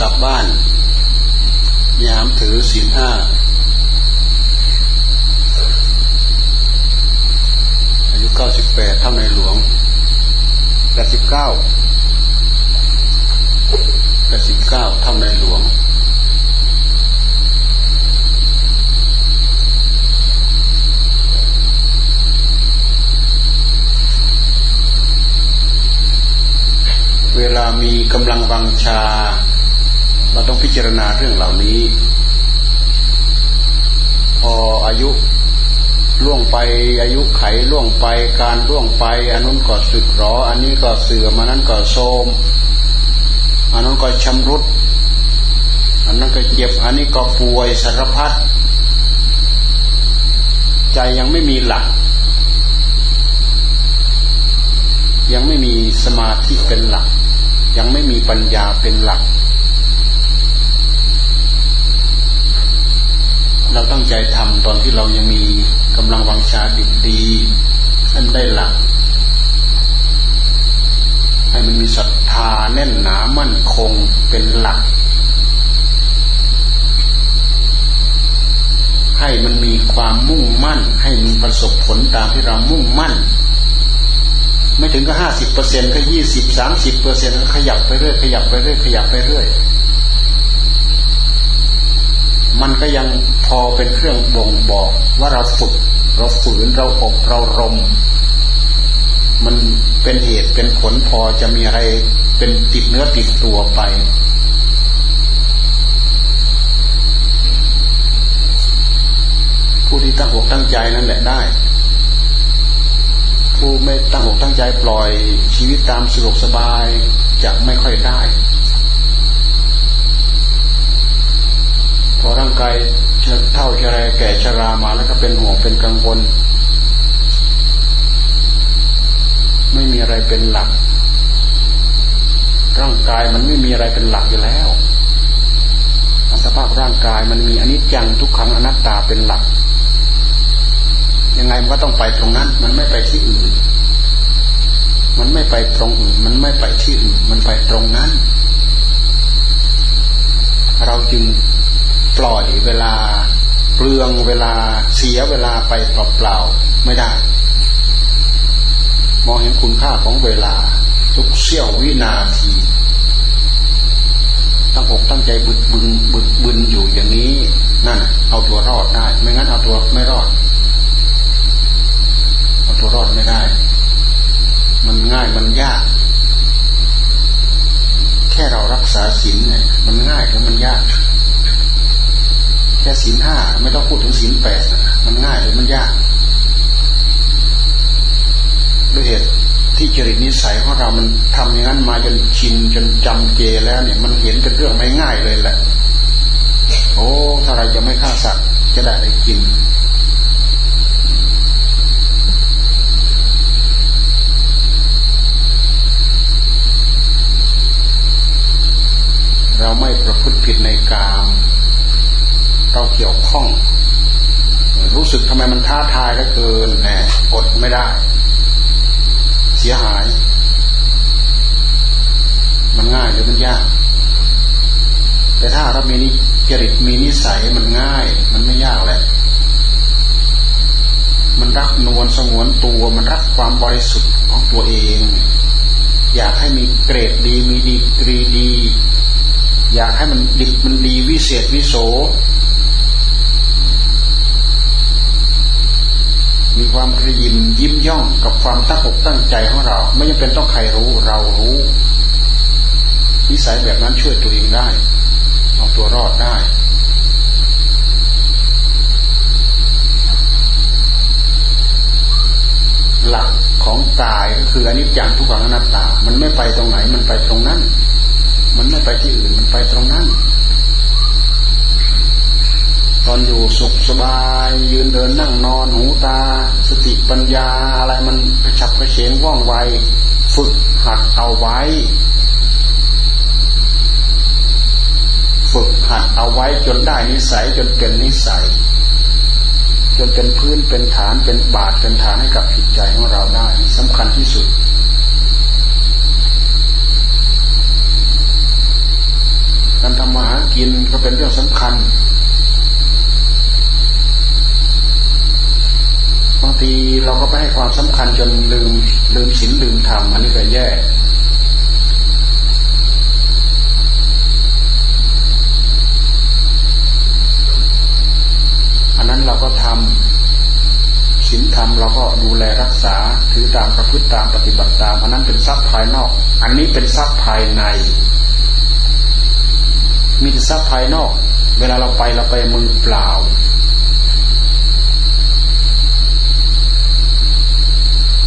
กลับบ้าน ยามถือศีลห้าอายุเก้าสิบแปดเท่าในหลวงแปดสิบเก้าแปดสิบเก้าเท่าในหลวงเวลามีกำลังวังชา เราต้องพิจารณาเรื่องเหล่านี้ พออายุล่วงไปอายุไขล่วงไปการล่วงไป อันนู้นก็สึกหรอ อันนี้ก็เสื่อมอันนั้นก็โทมอันนั้นก็ชำรุด อันนั้นก็เจ็บ อันนี้ก็ป่วยสารพัดใจยังไม่มีหลัก ยังไม่มีสมาธิเป็นหลัก ยังไม่มีปัญญาเป็นหลัก เราตั้งใจทำตอนที่เรายังมีกำลังวังชาดีดีให้มันได้หลัก ให้มันมีศรัทธาแน่นหนามั่นคงเป็นหลัก ให้มันมีความมุ่งมั่น ให้มันประสบผลตามที่เรามุ่งมั่น ไม่ถึงก็ห้าสิบเปอร์เซ็นก็ยี่สิบสามสิบเปอร์เซ็นต์ขยับไปเรื่อยขยับไปเรื่อยขยับไปเรื่อยมันก็ยัง พอเป็นเครื่องบ่งบอกว่าเราฝึกเราฝืนเราอบเรารม มันเป็นเหตุเป็นผลพอจะมีอะไรเป็นติดเนื้อติดตัวไป ผู้ที่ตั้งอกตั้งใจนั่นแหละได้ ผู้ไม่ตั้งอกตั้งใจปล่อยชีวิตตามสะดวกสบายจะไม่ค่อยได้ พอร่างกาย เท่าจะไรแก่ชรามาแล้วก็เป็นห่วงเป็นกังวล ไม่มีอะไรเป็นหลัก ร่างกายมันไม่มีอะไรเป็นหลักอยู่แล้วสภาพร่างกายมันมีอนิจจังทุกขังอนัตตาเป็นหลัก ยังไงมันก็ต้องไปตรงนั้น มันไม่ไปที่อื่น มันไม่ไปตรงอื่น มันไม่ไปที่อื่น มันไปตรงนั้น เราจึง ปล่อยเวลาเปลืองเวลาเสียเวลาไปเปล่าๆไม่ได้ มองเห็นคุณค่าของเวลา ทุกเสี้ยววินาที ตั้งอกตั้งใจบึดบึนบึดบึนอยู่อย่างนี้นั่นเอาตัวรอดได้ ไม่งั้นเอาตัวไม่รอดเอาตัวรอดไม่ได้ มันง่ายมันยากแค่เรารักษาศีลเนี่ยมันง่ายหรือมันยาก ค่ศีลห้าไม่ต้องพูดถึงศีลแปดมันง่ายหรือมันยากด้วยเหตุที่จริตนิสัยของเรามันทำอย่างนั้นมาจนชินจนจำเจแล้วเนี่ยมันเห็นเป็นเรื่องไม่ง่ายเลยแหละ โอ้ถ้าเราจะไม่ฆ่าสัตว์จะได้ได้กินเราไม่ประพฤติผิดในกาม เราเกี่ยวข้อง รู้สึกทำไมมันท้าทายแล้วเกินแหมอดไม่ได้ เสียหาย มันง่ายหรือมันยาก แต่ถ้าเรามีนิจริตมีนิสัยมันง่าย มันไม่ยากแหละมันรักนวลสงวนตัวมันรักความบริสุทธิ์ของตัวเอง อยากให้มีเกรดดีมีดีกรีดี อยากให้มันดิบมันดีวิเศษวิโสมี ความกระยิมยิ้มย่องกับความตั้งอกตั้งใจของเรา ไม่จำเป็นต้องใครรู้เรารู้นิสัยแบบนั้นช่วยตัวเองได้เอาตัวรอดได้ หลักของกายก็คืออนิจจังทุกขังอนัตตา มันไม่ไปตรงไหนมันไปตรงนั้น มันไม่ไปที่อื่นมันไปตรงนั้น อนอยู่สุขสบาย ยืนเดินนั่งนอนหูตา สติปัญญาอะไรมันกระฉับกระเฉงว่องไว ฝึกหัดเอาไว้ ฝึกหัดเอาไว้จนได้นิสัยจนเป็นนิสัย จนเป็นพื้นเป็นฐานเป็นบาทเป็นฐานให้กับจิตใจของเราได้สำคัญที่สุดการทำมาหากินก็เป็นเรื่องสำคัญ บางทีเราก็ไปให้ความสำคัญจนลืมลืมศีลลืมธรรมอันนี้ก็แย่อันนั้นเราก็ทำศีลธรรมเราก็ดูแลรักษาถือตามประพฤติตามปฏิบัติตาม อันนั้นเป็นทรัพย์ภายนอก อันนี้เป็นทรัพย์ภายใน มีแต่ทรัพย์ภายนอก เวลาเราไปเราไปมือเปล่า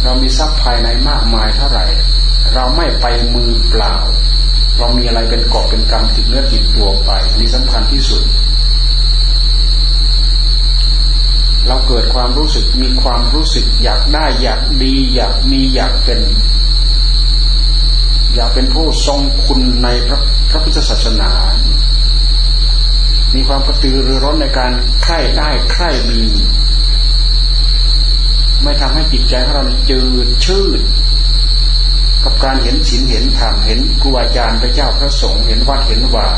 เรามีทรัพย์ภายในมากมายเท่าไหร่ เราไม่ไปมือเปล่า เรามีอะไรเป็นกอบเป็นกรรมติดเนื้อติดตัวไปนี่สำคัญที่สุด เราเกิดความรู้สึกมีความรู้สึกอยากได้อยากดีอยากมีอยากเป็น อยากเป็นผู้ทรงคุณในพระพระพุทธศาสนา มีความกระตือรือร้นในการใคร่ได้ใคร่มี ไม่ทำให้จิตใจของเราจืดชืดกับการเห็นศีลเห็นธรรมเห็นครูอาจารย์พระเจ้าพระสงฆ์เห็นวัดเห็นว่า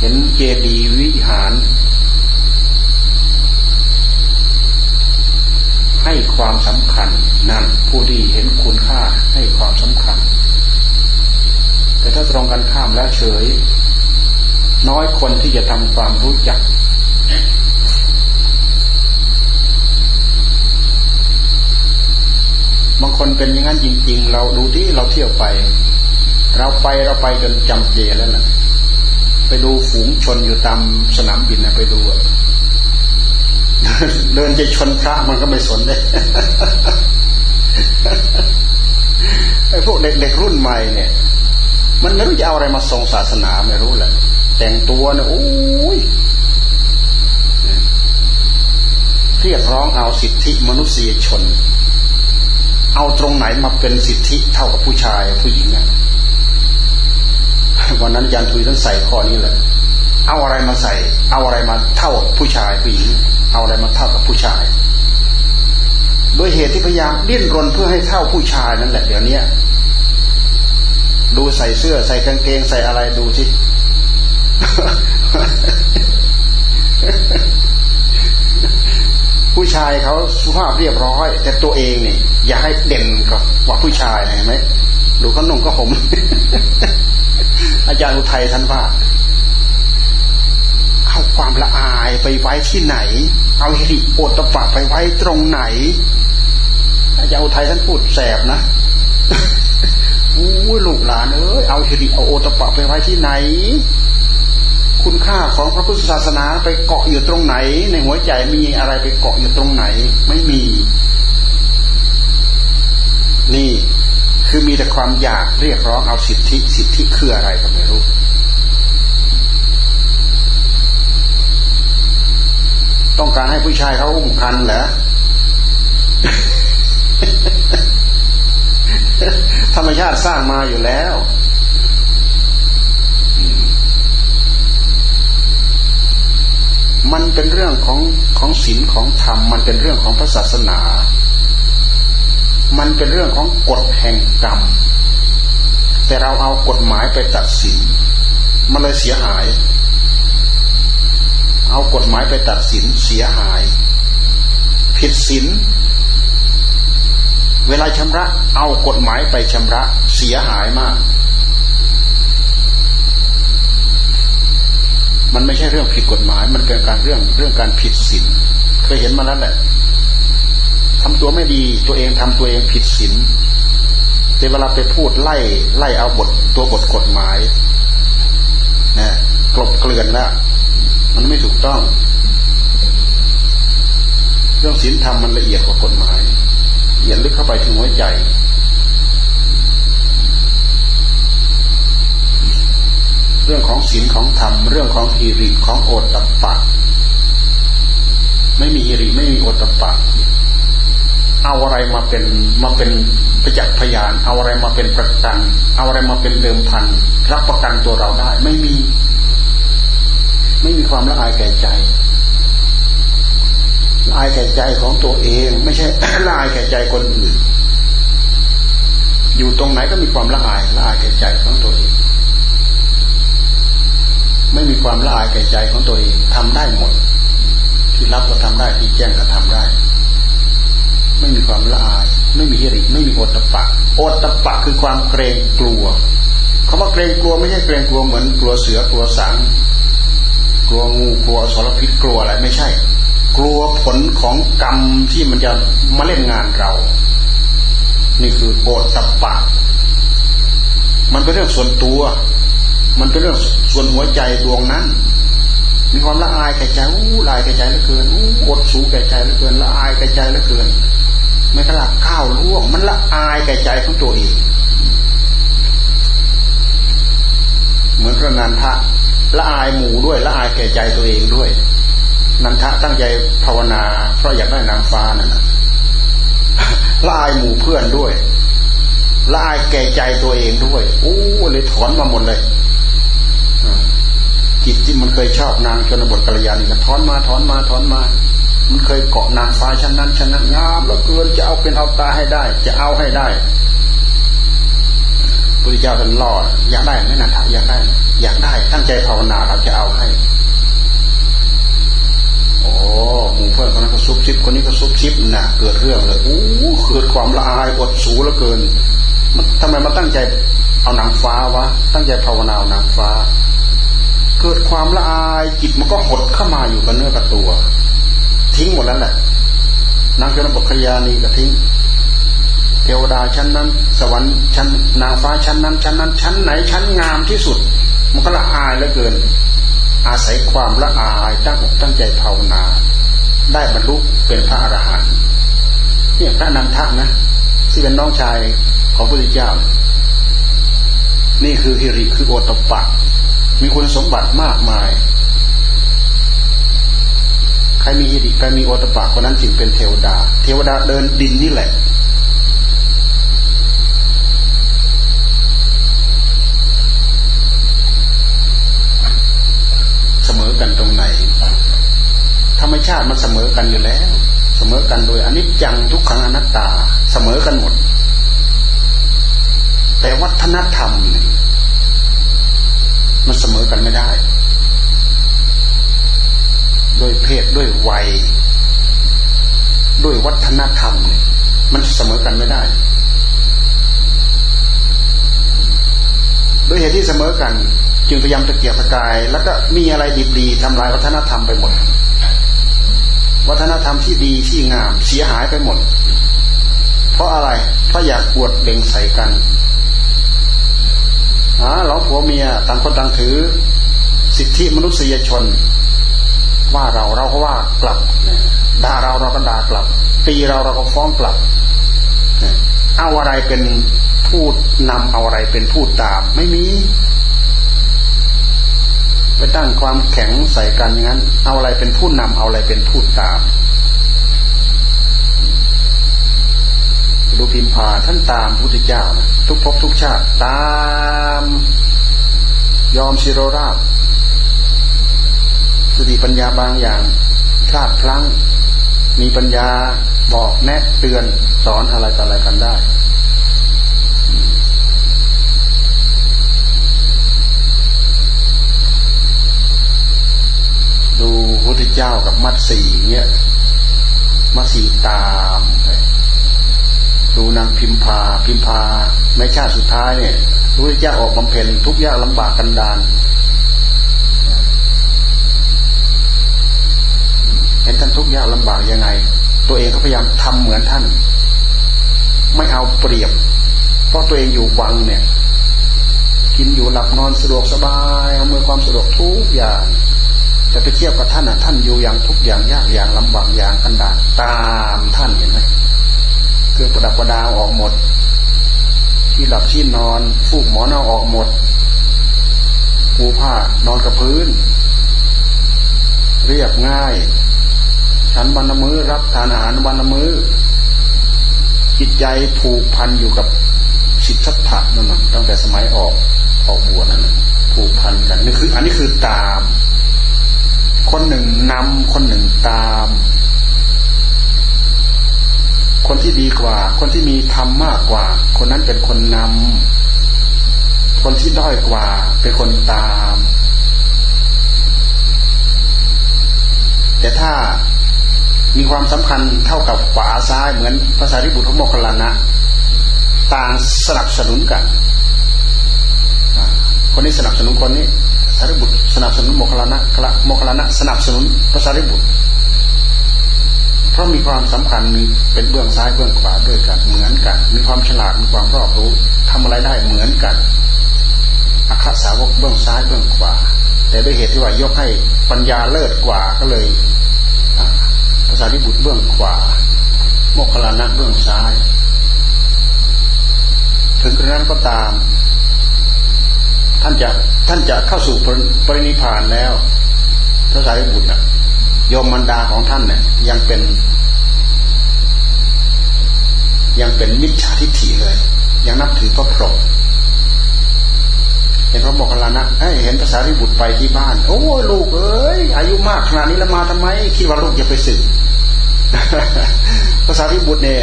เห็นเจดีย์วิหาร ให้ความสำคัญนั่นผู้ที่เห็นคุณค่าให้ความสำคัญ แต่ถ้าตรงกันข้ามแล้วเฉย น้อยคนที่จะทำความรู้จัก บางคนเป็นอย่างนั้นจริง ๆ เราดูที่เราเที่ยวไป เราไปเราไปจนจำเจแล้วนะไปดูฝูงชนอยู่ตามสนามบินนะไปดูเดินจะชนพระมันก็ไม่สนเลยไอ้พวกเด็กๆรุ่นใหม่เนี่ย มันไม่รู้จะเอาอะไรมาทรงศาสนาไม่รู้แหละแต่งตัวเนี่ยโอ้ยเรียกร้องเอาสิทธิมนุษยชน เอาตรงไหนมาเป็นสิทธิเท่ากับผู้ชายผู้หญิงเนี่ยวันนั้นยันทุยท่านใส่ข้อนี้แหละ เอาอะไรมาใส่ เอาอะไรมาเท่าผู้ชายผู้หญิง เอาอะไรมาเท่ากับผู้ชาย โดยเหตุที่พยายามดิ้นรนเพื่อให้เท่าผู้ชายนั่นแหละเดี๋ยวนี้ดูใส่เสื้อใส่กางเกงใส่อะไรดูที่ผู้ชายเขาสุภาพเรียบร้อย แต่ตัวเองเนี่ย อย่าให้เด่นกับว่าผู้ชายเห็นไหมดูเขานุ่งก็ผมอาจารย์อุทัยท่านว่า เอาความละอายไปไว้ที่ไหน เอาฮิริโอตปะไปไว้ตรงไหน อาจารย์อุทัยท่านพูดแสบนะอู้ลูกหลานเอ้ยเอาฮิริเอาโอตปะไปไว้ที่ไหน คุณค่าของพระพุทธศาสนาไปเกาะอยู่ตรงไหน ในหัวใจมีอะไรไปเกาะอยู่ตรงไหน ไม่มี นี่คือมีแต่ความอยากเรียกร้องเอาสิทธิ สิทธิคืออะไรก็ไม่รู้ ต้องการให้ผู้ชายเขาอุ้มคันเหรอธรรมชาติสร้างมาอยู่แล้วมันเป็นเรื่องของของศีลของธรรม มันเป็นเรื่องของพระศาสนา มันเป็นเรื่องของกฎแห่งกรรม แต่เราเอากฎหมายไปตัดสิน มันเลยเสียหาย เอากฎหมายไปตัดสินเสียหาย ผิดศีลเวลาชำระ เอากฎหมายไปชำระเสียหายมาก มันไม่ใช่เรื่องผิดกฎหมาย มันเป็นการเรื่องเรื่องการผิดศีลเคยเห็นมาแล้วแหละ ทำตัวไม่ดีตัวเองทำตัวเองผิดศีลแต่เวลาไปพูดไล่ไล่เอาบทตัวบทกฎหมายนะกลบเกลื่อนแล้วมันไม่ถูกต้อง เรื่องศีลธรรมมันละเอียดกว่ากฎหมายละเอียดลึกเข้าไปถึงหัวใจเรื่องของศีลของธรรมเรื่องของฮิริของโอตตะปะ ไม่มีฮิริไม่มีโอตตะปะ เอาอะไรมาเป็นมาเป็นประจักษ์พยาน เอาอะไรมาเป็นประกัน เอาอะไรมาเป็นเดิมพันรับประกันตัวเราได้ ไม่มี ไม่มีความละอายแก่ใจละอายแก่ใจของตัวเอง ไม่ใช่ละอายแก่ใจคนอื่น อยู่ตรงไหนก็มีความละอายละอายแก่ใจของตัวเองไม่มีความละอายแก่ใจของตัวเองทำได้หมด ที่รับก็ทำได้ที่แจ้งก็ทำได้ ไม่มีความละอาย ไม่มีฮิริไม่มีโอตตะปะโอตตะปะคือความเกรงกลัวคำว่าเกรงกลัวไม่ใช่เกรงกลัวเหมือนกลัวเสือกลัวสังกลัวงูกลัวสารพิษกลัวอะไรไม่ใช่ กลัวผลของกรรมที่มันจะมาเล่นงานเรา นี่คือโอตตะปะ มันเป็นเรื่องส่วนตัว มันเป็นเรื่องส่วนหัวใจดวงนั้นมีความละอายแก่ใจอู้ลายแก่ใจเหลือเกินอู้อดสูแก่ใจเหลือเกินละอายแก่ใจเหลือเกิน ไม่ขลักข้าวล่วง มันละอายแก่ใจของตัวเองเหมือนพระนันทะละอายหมู่ด้วยละอายแก่ใจตัวเองด้วย นันทะตั้งใจภาวนา เพราะอยากได้นางฟ้านั่นนะละอายหมู่เพื่อนด้วยละอายแก่ใจตัวเองด้วยโอ้เลยถอนมาหมดเลยจิตที่มันเคยชอบนางชนบทกัลยาณีก็ถอนมาถอนมาถอนมา มันเคยเกาะนางฟ้าชั้นนั้นชั้นนั้นงามแล้วเกินจะเอาเป็นเอาตาให้ได้ จะเอาให้ได้พระเจ้าท่านล่ออยากได้ไหมนะถาอยากได้ อยากได้ ตั้งใจภาวนาเราจะเอาให้ โอ้หมู่เพื่อนคนนั้นก็ซุบซิบคนนี้ก็ซุบซิบนะเกิดเรื่องเลยโอ้เกิดความละอายอดสูเหลือเกินทำไมมาตั้งใจเอานางฟ้าวะ ตั้งใจภาวนานางฟ้า เกิดความละอายจิตมันก็หดเข้ามาอยู่กับเนื้อกับตัว ทิ้งหมดแล้วแหละนางเจ้าบกขยานีก็ทิ้ง เทวดาชั้นนั้น สวรรค์ชั้นนางฟ้าชั้นนั้น ชั้นนั้น ชั้นไหนชั้นงามที่สุด มันก็ละอายเหลือเกิน อาศัยความละอายตั้งอกตั้งใจภาวนา ได้บรรลุเป็นพระอรหันต์เนี่ยพระนันทะนะที่เป็นน้องชายของพระพุทธเจ้า นี่คือฮิริคือโอตปะ มีคุณสมบัติมากมาย ครมีฮิริใครมีโอตปะคนนั้นจึงเป็นเทวดา เทวดาเดินดินนี่แหละ เสมอกันตรงไหน ธรรมชาติมันเสมอกันอยู่แล้ว เสมอกันโดยอนิจจังทุกขังอนัตตา เสมอกันหมด แต่วัฒนธรรมมันเสมอกันไม่ได้ โดยเพศด้วยวัย ด้วยวัฒนธรรม มันเสมอกันไม่ได้ด้วยเหตุที่เสมอกัน จึงพยายามตะเกียกตะกาย แล้วก็มีอะไรดีๆทำลายวัฒนธรรมไปหมด วัฒนธรรมที่ดีที่งามเสียหายไปหมด เพราะอะไรเพราะอยากปวดเบ่งใส่กันหาเราผัวเมียต่างคนต่างถือ สิทธิมนุษยชน ว่าเราเราก็ว่ากลับด่าเราเราก็ด่ากลับ ตีเราเราก็ฟ้องกลับเอาอะไรเป็นพูดนำเอาอะไรเป็นพูดตาม ไม่มี ไปตั้งความแข็งใส่กันอย่างนั้น เอาอะไรเป็นผู้นำเอาอะไรเป็นพูดตามดูพิมพาท่านตามพุทธเจ้านะทุกภพทุกชาติตาม ยอมสิโรราบ สติปัญญาบางอย่างพลาดพลั้ง มีปัญญาบอกแนะเตือนสอนอะไรต่ออะไรกันได้ดูพุทธเจ้ากับมัดสีเนี่ยมัดสีตามไปดูนางพิมพาพิมพาในชาติสุดท้ายเนี่ยรู้เจ้าออกบำเพ็ญทุกยากลำบากกันดาน เห็นท่านทุกยากลำบากยังไง ตัวเองก็พยายามทำเหมือนท่าน ไม่เอาเปรียบ เพราะตัวเองอยู่วังเนี่ย กินอยู่หลับนอนสะดวกสบายอำนวยความสะดวกทุกอย่าง แต่ไปเทียบกับท่านอะท่านอยู่อย่างทุกอย่างยากอย่างลำบากอย่างกันดาตามท่านเห็นไหมเครื่องประดับประดาออกหมด ที่หลับที่นอนฟูกหมอนเอาออกหมดปูผ้านอนกับพื้น เรียบง่าย ฉันวันละมือ้อรับทานอาหารวันละมือ้อ จิตใจผูกพันอยู่กับสิทธัตถะนั่นนะตั้งแต่สมัยออกออกบวชนั่นนะผูกพันกันนี่คือ อันนี้คือตาม คนหนึ่งนำคนหนึ่งตาม คนที่ดีกว่า คนที่มีธรรมมากกว่า คนนั้นเป็นคนนำคนที่ด้อยกว่า เป็นคนตาม แต่ถ้า มีความสำคัญเท่ากับขวาซ้ายเหมือนภาษาริบุตรโมคคลานะ ต่างสนับสนุนกัน คนนี้สนับสนุนคนนี้สารีบุตรสนับสนุนโมคคลานะโมคคลานะ สนับสนุนภาษาริบุตร เพราะมีความสำคัญมีเป็นเบื้องซ้ายเบื้องขวาด้วยกันเหมือนกัน มีความฉลาดมีความรอบรู้ทำอะไรได้เหมือนกันอัคสาวกเบื้องซ้ายเบื้องขวา แต่ด้วยเหตุที่ว่ายกให้ปัญญาเลิศกว่าก็เลย ภาษาริบุตรเบื้องขวา โมคคลานะเบื้องซ้าย ถึงกระนั้นก็ตาม ท่านจะท่านจะเข้าสู่ปรินิพานแล้วพระสารีบุตรโยมมันดาของท่านเนี่ยยังเป็น ยังเป็นมิจฉาทิฏฐิเลย ยังนับถือพระพรหมเห็นพระโมคคัลลานะเห็นภาษาริบุตรไปที่บ้าน โอ้ลูกเอ้ยอายุมากขนาดนี้แล้วมาทำไม คิดว่าลูกจะไปสึก ภาษาริบุตรเนี่ย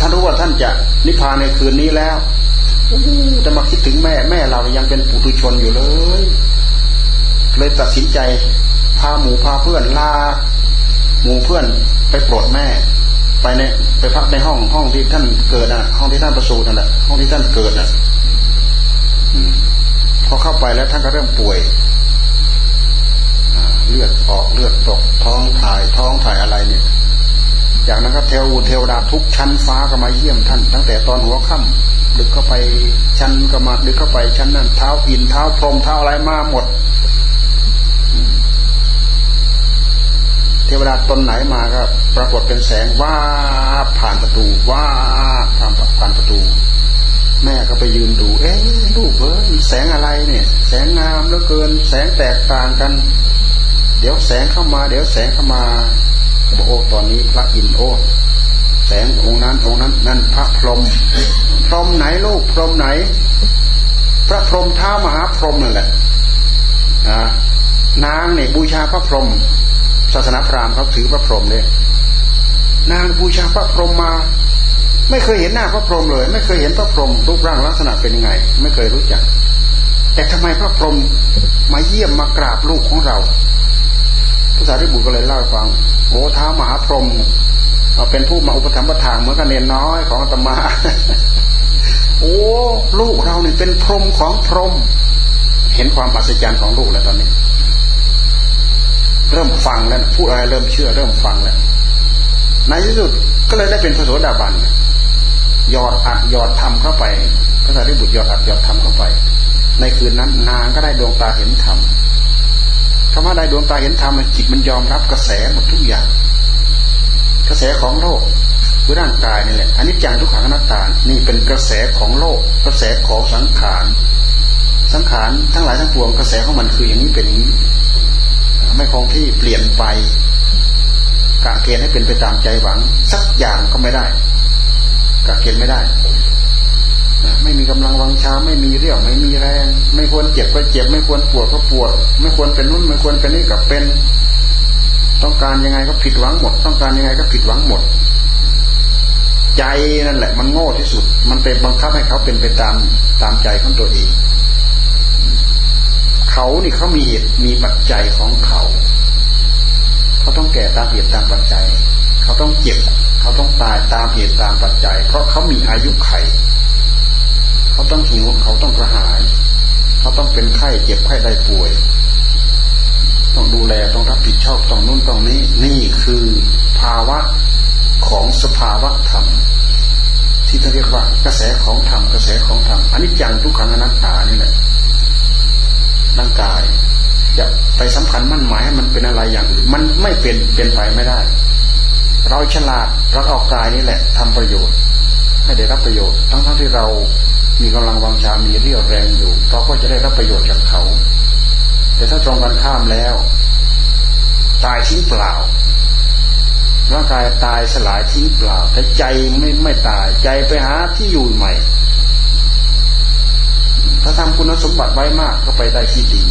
ท่านรู้ว่าท่านจะนิพพานในคืนนี้แล้วจะมาคิดถึงแม่แม่เรายังเป็นปุถุชนอยู่เลย เลยตัดสินใจพาหมู่พาเพื่อนลาหมู่เพื่อนไปโปรดแม่ ไปในไปพักในห้องห้องที่ท่านเกิดอะ ห้องที่ท่านประสูตินั่นแหละห้องที่ท่านเกิดอะพอเข้าไปแล้วท่านก็เริ่มป่วยเลือดออกเลือดตกท้องถ่ายท้องถ่ายอะไรเนี่ย จากนั้นก็เทวเทวดาทุกชั้นฟ้าก็มาเยี่ยมท่าน ตั้งแต่ตอนหัวค่ำดึกเข้าไปชั้นก็มาดึกเข้าไปชั้นนั้นเท้าอินเท้าพรมเท้าอะไรมาหมด เทวดาตนไหนมาก็ ปรากฏเป็นแสงว่าผ่านประตูว่าผ่านผ่านประตู แม่ก็ไปยืนดู เอ๊ะลูกเอ้ยแสงอะไรเนี่ย แสงงามเหลือเกิน แสงแตกต่างกัน เดี๋ยวแสงเข้ามา เดี๋ยวแสงเข้ามา บอกโอ้ตอนนี้พระอินโอแสงองค์นั้นองค์นั้น นั่นพระพรหมพรหมไหนลูกพรหมไหน พระพรหมท้ามหาพรหมนั่นแหละนางเนี่ยบูชาพระพรหมศาสนาพราหมณ์เขาถือพระพรหมเนี่ยนางบูชาพระพรหมมา ไม่เคยเห็นหน้าพระพรหมเลย ไม่เคยเห็นพระพรหมรูปร่างลักษณะเป็นยังไง ไม่เคยรู้จัก แต่ทำไมพระพรหมมาเยี่ยมมากราบลูกของเราภาษาที่บุตรก็เลยเล่าให้ฟัง โอ้ท้ามหาพรหมเป็นผู้มาอุปถัมภ์ประทานเหมือนกันเนนน้อยของอาตมา โอ้ลูกเราเนี่ยเป็นพรหมของพรหมเห็นความอัศจรรย์ของลูกแล้วตอนนี้ เริ่มฟังแล้วพูดอะไรเริ่มเชื่อเริ่มฟังแล้วในที่สุดก็เลยได้เป็นพระโสดาบันยอดอัดยอดทำเข้าไปพระสารีบุตรยอดอัดยอดทำเข้าไป ในคืนนั้นนางก็ได้ดวงตาเห็นธรรม คำว่าได้ดวงตาเห็นธรรมจิตมันยอมรับกระแสหมดทุกอย่าง กระแสของโลกคือร่างกายนี่แหละอันนี้จังทุกขังอนัตตานี่เป็นกระแสของโลก กระแสของสังขาร สังขารทั้งหลายทั้งปวงกระแสของมันคืออย่างนี้เป็นอย่างนี้ ไม่คงที่เปลี่ยนไปกะเกณฑ์ให้เป็นไปตามใจหวัง สักอย่างก็ไม่ได้กะเกณฑ์ไม่ได้ ไม่มีกำลังวังชาไม่มีเรี่ยวไม่มีแรง ไม่ควรเจ็บก็เจ็บ ไม่ควรปวดก็ปวด ไม่ควรเป็นนุ่นไม่ควรเป็นนี่กับเป็น ต้องการยังไงก็ผิดหวังหมด ต้องการยังไงก็ผิดหวังหมด ใจนั่นแหละ มันโง่ที่สุด มันเป็นบังคับให้เขาเป็นไปตามตามใจของตัวเองเขานี่เขามีเหตุมีปัจจัยของเขา เขาต้องแก่ตามเหตุตามปัจจัย เขาต้องเจ็บ เขาต้องตายตามเหตุตามปัจจัย เพราะเขามีอายุไข เขาต้องหิวเขาต้องกระหาย เขาต้องเป็นไข้เจ็บไข้ได้ป่วย ต้องดูแลต้องรับผิดชอบต้องนู่นต้องนี้ นี่คือภาวะของสภาวะธรรม ที่เรียกว่ากระแสของธรรมกระแสของธรรมอันนี้จังทุกขังอนัตตานี่แหละร่างกายจะไปสำคัญมั่นหมายให้มันเป็นอะไรอย่างอื่นมันไม่เป็นเป็นไปไม่ได้ เราฉลาดเราเอากายนี่แหละทำประโยชน์ให้ได้รับประโยชน์ ทั้งทั้งที่เรา มีกำลังวังชา มีเรี่ยวแรงอยู่ เราก็จะได้รับประโยชน์จากเขา แต่ถ้าตรงกันข้ามแล้ว ตายทิ้งเปล่า ร่างกายตายสลายทิ้งเปล่า แต่ใจไม่ไม่ตาย ใจไปหาที่อยู่ใหม่ ถ้าทำคุณสมบัติไว้มากก็ไปได้ที่ดี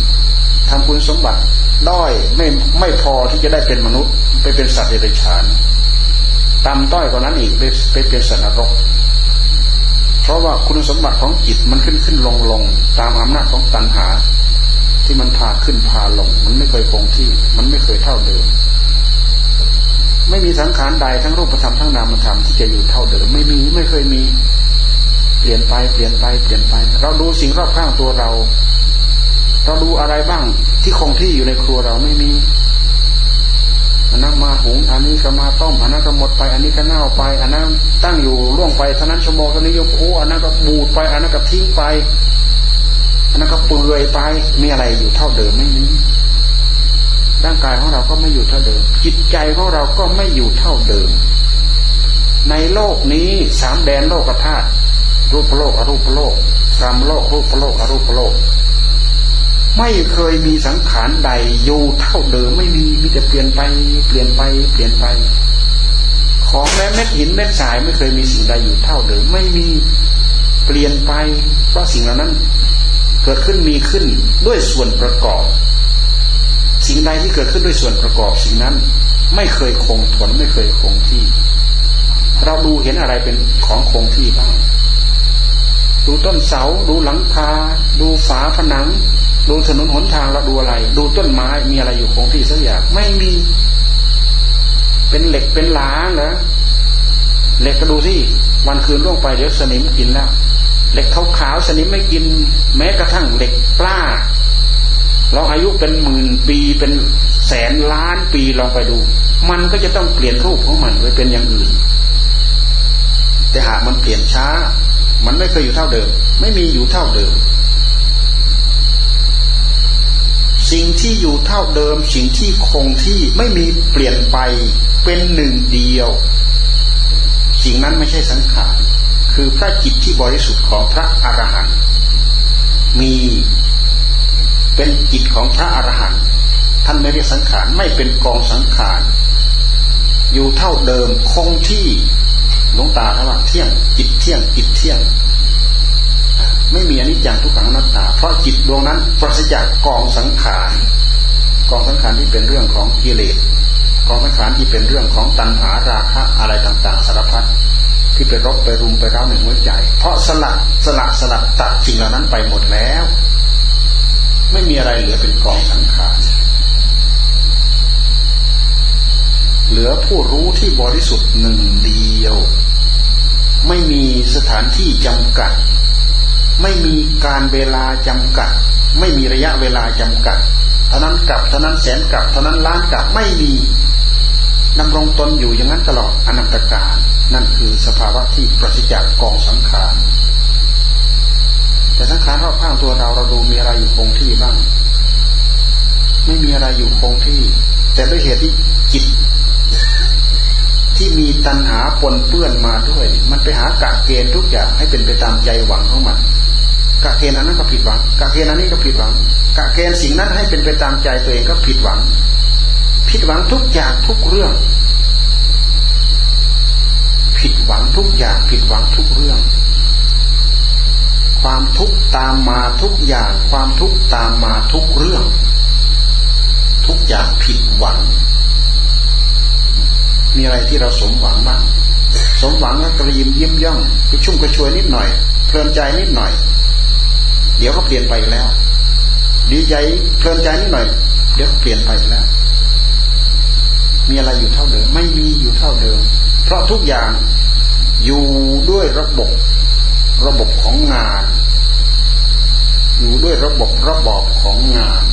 ทำคุณสมบัติด้อยไม่ไม่พอที่จะได้เป็นมนุษย์ ไปเป็นสัตว์เดรัจฉานตามต้อยกว่านั้นอีกไปไปเป็นสัตว์นรก เพราะว่าคุณสมบัติของจิตมันขึ้นขึ้นลงลงตามอำนาจของตัณหา ที่มันพาขึ้นพาลง มันไม่เคยคงที่ มันไม่เคยเท่าเดิม ไม่มีสังขารใดทั้งรูปธรรมทั้งนามธรรมที่จะอยู่เท่าเดิม ไม่มีไม่เคยมี เปลี่ยนไปเปลี่ยนไปเปลี่ยนไป เราดูสิ่งรอบข้างตัวเรา เราดูอะไรบ้างที่คงที่อยู่ในครัวเราไม่มี อันนั้นมาหุงอันนี้ก็มาต้มอันนั้นก็หมดไป อันนี้ก็เน่าไป อันนั้นตั้งอยู่ล่วงไปเท่านั้นชั่วโมงเท่านี้ยกโอ้อันนั้นก็บูดไป อันนั้นก็ทิ้งไป อันนั้นก็เปื่อยไป มีอะไรอยู่เท่าเดิมไม่มีร่างกายของเราก็ไม่อยู่เท่าเดิม จิตใจของเราก็ไม่อยู่เท่าเดิม ในโลกนี้สามแดนโลกธาตุรูปโลกอรูปโลกสามโลกรูปโลกอรูปโลก ไม่เคยมีสังขารใดอยู่เท่าเดิมไม่มีมีแต่เปลี่ยนไป เปลี่ยนไป เปลี่ยนไป ของแม้เม็ดหินเม็ดทรายไม่เคยมีสิ่งใดอยู่เท่าเดิมไม่มีเปลี่ยนไป เพราะสิ่งเหล่านั้น เกิดขึ้นมีขึ้นด้วยส่วนประกอบ สิ่งใดที่เกิดขึ้นด้วยส่วนประกอบสิ่งนั้น ไม่เคยคงทนไม่เคยคงที่ เราดูเห็นอะไรเป็นของคงที่บ้างดูต้นเสา ดูหลังคา ดูฝาผนัง ดูถนนหนทางเราดูอะไร ดูต้นไม้มีอะไรอยู่คงที่สักอย่างไม่มี เป็นเหล็กเป็นหลาเหรอเหล็กก็ดูสิวันคืนล่วงไปเดี๋ยวสนิมกินแล้วเหล็กขาวๆสนิมไม่กิน แม้กระทั่งเหล็กกล้าเราอายุเป็นหมื่นปีเป็นแสนล้านปีลองไปดู มันก็จะต้องเปลี่ยนรูปของมันไปเป็นอย่างอื่น แต่หากมันเปลี่ยนช้า มันไม่เคยอยู่เท่าเดิม ไม่มีอยู่เท่าเดิม สิ่งที่อยู่เท่าเดิม สิ่งที่คงที่ไม่มีเปลี่ยนไปเป็นหนึ่งเดียว สิ่งนั้นไม่ใช่สังขารคือพระจิตที่บริสุทธิ์ของพระอรหันต์มีเป็นจิตของพระอรหันต์ท่านไม่เรียกสังขารไม่เป็นกองสังขารอยู่เท่าเดิมคงที่หลวงตาท่านว่าเที่ยงจิตเที่ยงจิตเที่ยง ไม่มีอนิจจังทุกขังอนัตตา เพราะจิตดวงนั้นปราศจากกองสังขารกองสังขารที่เป็นเรื่องของกิเลสกองสังขารที่เป็นเรื่องของตัณหาราคะอะไรต่างๆสารพัดที่ไปรบไปรุมไปร้าวในหัวใจ เพราะสละสละสละตัดสิ่งเหล่านั้นไปหมดแล้ว ไม่มีอะไรเหลือเป็นกองสังขารเหลือผู้รู้ที่บริสุทธิ์หนึ่งเดียว ไม่มีสถานที่จำกัด ไม่มีการเวลาจำกัด ไม่มีระยะเวลาจำกัดเท่านั้นกลับเท่านั้นแสนกลับเท่านั้นล้านกลับไม่มีดำรงตนอยู่อย่างนั้นตลอดอนันตกาลนั่นคือสภาวะที่ประสิทธิ์จากกองสังขารแต่สังขารรอบข้างตัวเราเราดูมีอะไรอยู่คงที่บ้าง ไม่มีอะไรอยู่คงที่ แต่ด้วยเหตุที่จิต ที่มีตัณหาปนเปื้อนมาด้วย มันไปหากะเกณฑ์ทุกอย่างให้เป็นไปตามใจหวังของมัน กะเกณฑ์อันนั้นก็ผิดหวังกะเกณฑ์อันนี้ก็ผิดหวังกะเกณฑ์สิ่งนั้นให้เป็นไปตามใจตัวเองก็ผิดหวัง ผิดหวังทุกอย่างทุกเรื่อง ผิดหวังทุกอย่างผิดหวังทุกเรื่อง ความทุกข์ตามมาทุกอย่าง ความทุกข์ตามมาทุกเรื่อง ทุกอย่างผิดหวัง มีอะไรที่เราสมหวังบ้างสมหวังก็กระยิมยิ้มย่องกระชุ่มกระชวยนิดหน่อยเพลินใจนิดหน่อย เดี๋ยวก็เปลี่ยนไปแล้ว ดีใจเพลินใจนิดหน่อย เดี๋ยวก็เปลี่ยนไปแล้ว มีอะไรอยู่เท่าเดิม ไม่มีอยู่เท่าเดิม เพราะทุกอย่างอยู่ด้วยระบบ ระบบของงาน อยู่ด้วยระบบระบอบของงาน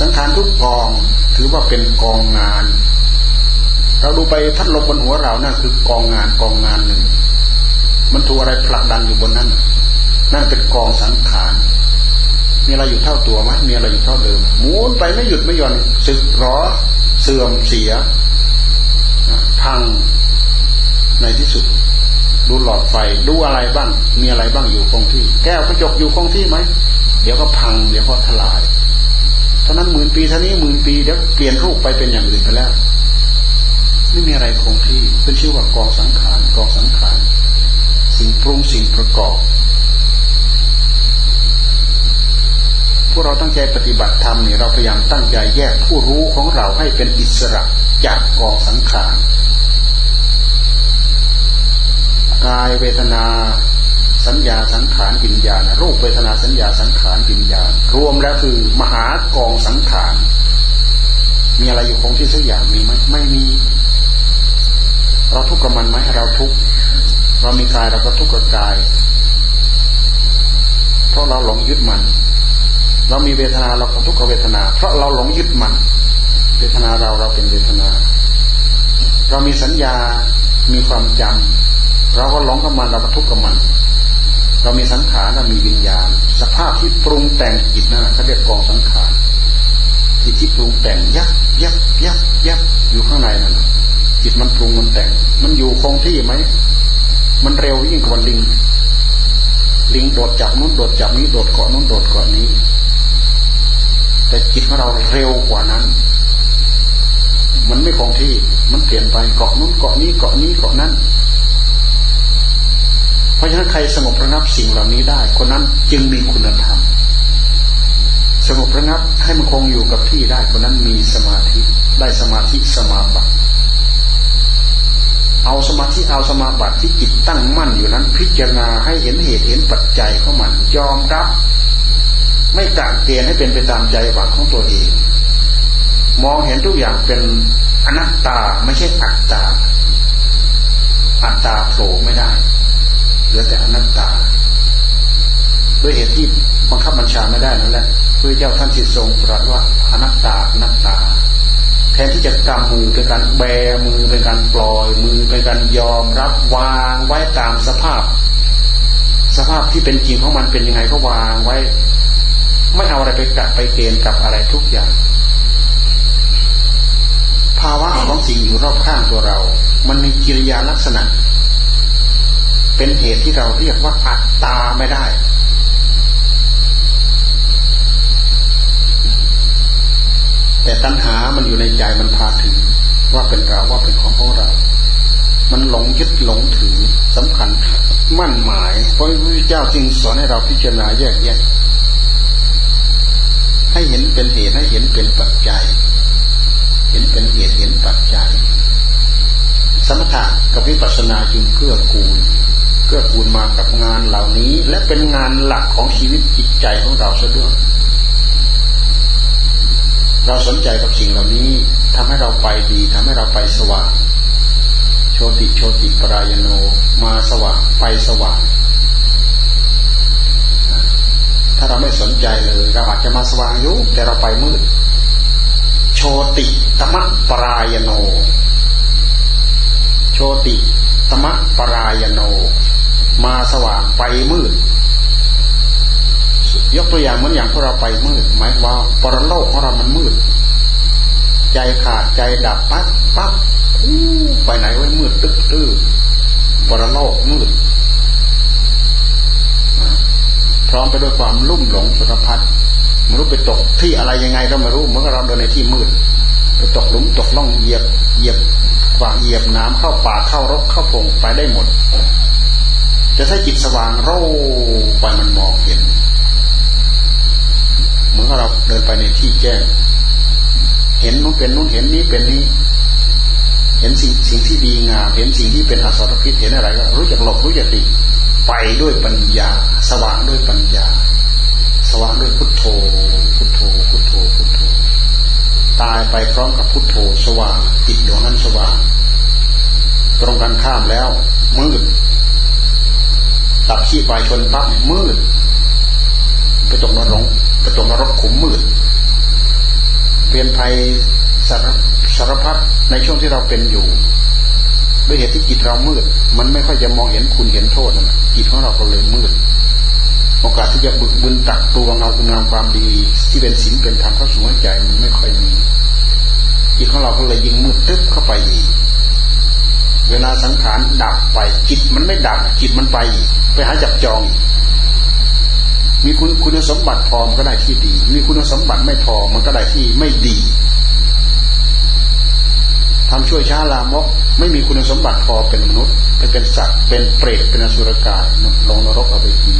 สังขารทุกกองถือว่าเป็นกองงาน เราดูไปพัดลมบนหัวเรานั่นคือกองงานกองงานหนึ่ง มันถูกอะไรผลักดันอยู่บนนั้น นั่นเป็นกองสังขารมีอะไรอยู่เท่าตัวไหมมีอะไรอยู่เท่าเดิมหมุนไปไม่หยุดไม่หย่อนสึกร้อเสื่อมเสียพังในที่สุด ดูหลอดไฟดูอะไรบ้าง มีอะไรบ้างอยู่คงที่ แก้วกระจกอยู่คงที่ไหมเดี๋ยวก็พัง เดี๋ยวก็ทลายเท่านั้นหมื่นปีเท่านี้หมื่นปีเดี๋ยวเปลี่ยนรูปไปเป็นอย่างอื่นไปแล้วไม่มีอะไรคงที่เป็นชื่อว่ากองสังขารกองสังขารสิ่งปรุงสิ่งประกอบ พวกเราตั้งใจปฏิบัติธรรมเนี่ยเราพยายามตั้งใจแยกผู้รู้ของเราให้เป็นอิสระจากกองสังขารกายเวทนา สัญญาสังขารปิญญาณรูปเวทนาสัญญาสังขารปิญญาณรวมแล้วคือมหากองสังขารมีอะไรอยู่คงที่สักอย่างมีไหมไม่มี เราทุกข์กับมันไหมเราทุกข์เรามีกายเราก็ทุกข์กับกาย เพราะเราหลงยึดมัน เรามีเวทนาเราก็ทุกขเวทนา เพราะเราหลงยึดมัน เวทนาเราเราเป็นเวทนา เรามีสัญญา มีความจำเราก็หลงกับมันเราก็ทุกข์กับมัน เรามีสังขารเรามีวิญญาณ สภาพที่ปรุงแต่งจิตนั่นเขาเรียกกองสังขารจิตที่ปรุงแต่งยักยักยักยักอยู่ข้างในนั่นจิตมันปรุงมันแต่ง มันอยู่คงที่ไหมมันเร็วยิ่งกว่าลิงลิงโดดจับนู้นโดดจับนี้โดดเกาะนู้นโดดเกาะนี้ แต่จิตของเราเร็วกว่านั้น มันไม่คงที่ มันเปลี่ยนไปเกาะนู้นเกาะนี้เกาะนี้เกาะนั้น เพราะฉะนั้นใครสงบระงับสิ่งเหล่านี้ได้ คนนั้นจึงมีคุณธรรม สงบระงับให้มันคงอยู่กับที่ได้ คนนั้นมีสมาธิ ได้สมาธิสมาบัติเอาสมาธิเอาสมาบัติที่จิตตั้งมั่นอยู่นั้น พิจารณาให้เห็นเหตุเห็นปัจจัยของมันยอมรับ ไม่กางเกณฑ์ให้เป็นไปตามใจหวังของตัวเอง มองเห็นทุกอย่างเป็นอนัตตาไม่ใช่อัตตา อัตตาโผล่ไม่ได้เหลือแต่อนัตตา ด้วยเหตุที่บังคับบัญชาไม่ได้นั่นแหละพระเจ้าท่านจิตทรงตรัสว่าอนัตตาอนัตตา แทนที่จะกำมือเป็นการแบมือเป็นการปล่อยมือเป็นการยอมรับวางไว้ตามสภาพ สภาพที่เป็นจริงของมันเป็นยังไงก็วางไว้ ไม่เอาอะไรไปกัดไปเกณฑ์กับอะไรทุกอย่าง ภาวะของสิ่งอยู่รอบข้างตัวเรา มันมีกิริยาลักษณะ เป็นเหตุที่เราเรียกว่าอัตตาไม่ได้ แต่ตัณหามันอยู่ในใจมันพาถึงว่าเป็นเราว่าเป็นของของเรา มันหลงยึดหลงถือสำคัญมั่นหมาย เพราะพระเจ้าจึงสอนให้เราพิจารณาแยกแยะ ให้เห็นเป็นเหตุให้เห็นเป็นปัจจัย เห็นเป็นเหตุเห็นปัจจัย สมถะกับวิปัสสนาจึงเกื้อกูลเกื้อกูลมากับงานเหล่านี้ และเป็นงานหลักของชีวิตจิตใจของเราซะด้วยเราสนใจกับสิ่งเหล่านี้ทำให้เราไปดีทำให้เราไปสว่าง โชติโชติปรายโนมาสว่างไปสว่าง ถ้าเราไม่สนใจเลยเราอาจจะมาสว่างอยู่แต่เราไปมืด โชติตมะปรายโน โชติตมะปรายโน มาสว่างไปมืด ยกตัวอย่างเหมือนอย่างพวกเราไปมืดหมายว่าปรโลกของเรามันมืด ใจขาดใจดับปั๊บปั๊บไปไหนไว้มืดตึ๊กตื้อปรโลกมืด พ ร้อมไปด้วยความลุ่มหลงสุรพัฒน์ไม่รู้ไปตกที่อะไรยังไงก็ไม่รู้เมื่อเราเดินในที่มืดไปตกหลุมตกล่องเหยียบเหยียบขวางเหยียบน้ำเข้าป่าเข้ารกเข้าพงไปได้หมดจะใช้จิตสว่างโร่ไปมันมองเห็นเหมือนเราเดินไปในที่แจ้ง เห็นนู้นเป็นนู้นเห็นนี้เป็นนี้ เห็นสิ่งสิ่งที่ดีงาม เห็นสิ่งที่เป็นอสรพิษเห็นอะไรก็รู้จักหลบรู้จักดี ไปด้วยปัญญา สว่างด้วยปัญญา สว่างด้วยพุทโธ พุทโธ พุทโธ พุทโธ ตายไปพร้อมกับพุทโธ สว่างจิตดวงนั้นสว่าง ตรงกันข้ามแล้ว มืด ตับขี้ปลายชนปั๊บมืด ไปตกนรกไปตกนรกขุมมืดเปลี่ยนภัยสารสารพัดในช่วงที่เราเป็นอยู่ ด้วยเหตุที่จิตเรามืด มันไม่ค่อยจะมองเห็นคุณเห็นโทษนะ จิตของเราก็เลยมืด โอกาสที่จะบึกบึนตักตัวเงาคุณงามความดี ที่เป็นศีลเป็นธรรมเข้าสู่หัวใจมันไม่ค่อยมี จิตของเราก็เลยยิงมืดตึ๊บเข้าไปอีก เวลาสังขารดับไป จิตมันไม่ดับจิตมันไป ไปหาจับจอง มีคุณคุณสมบัติพอมันก็ได้ที่ดี มีคุณสมบัติไม่พอมันก็ได้ที่ไม่ดีทำช่วยช้าลามกไม่มีคุณสมบัติพอเป็นมนุษย์ ไปเป็นสัตว์เป็นเปรตเป็นอสุรกายลงนรกเอาไปที